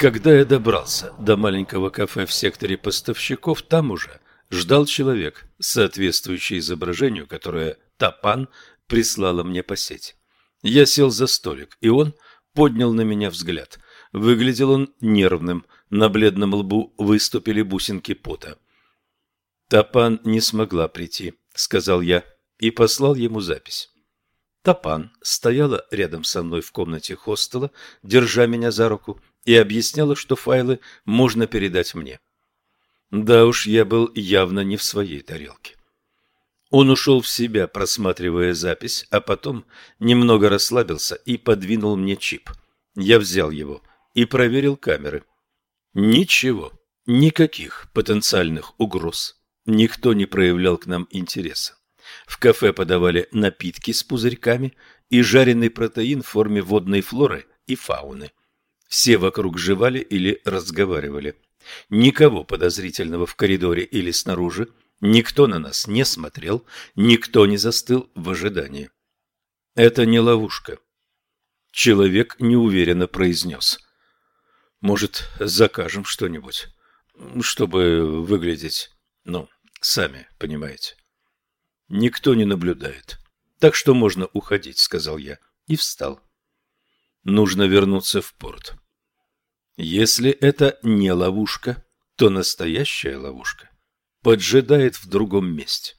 Когда я добрался до маленького кафе в секторе поставщиков, там уже ждал человек, соответствующий изображению, которое Тапан прислала мне по сети. Я сел за столик, и он поднял на меня взгляд. Выглядел он нервным, на бледном лбу выступили бусинки пота. «Тапан не смогла прийти», — сказал я, и послал ему запись. Тапан стояла рядом со мной в комнате хостела, держа меня за руку, и объясняла, что файлы можно передать мне. Да уж, я был явно не в своей тарелке. Он ушел в себя, просматривая запись, а потом немного расслабился и подвинул мне чип. Я взял его и проверил камеры. Ничего, никаких потенциальных угроз. Никто не проявлял к нам интереса. В кафе подавали напитки с пузырьками и жареный протеин в форме водной флоры и фауны. Все вокруг жевали или разговаривали. Никого подозрительного в коридоре или снаружи, никто на нас не смотрел, никто не застыл в ожидании. Это не ловушка. Человек неуверенно произнес. Может, закажем что-нибудь, чтобы выглядеть, ну, сами понимаете. Никто не наблюдает. Так что можно уходить, сказал я и встал. Нужно вернуться в порт. Если это не ловушка, то настоящая ловушка поджидает в другом месте.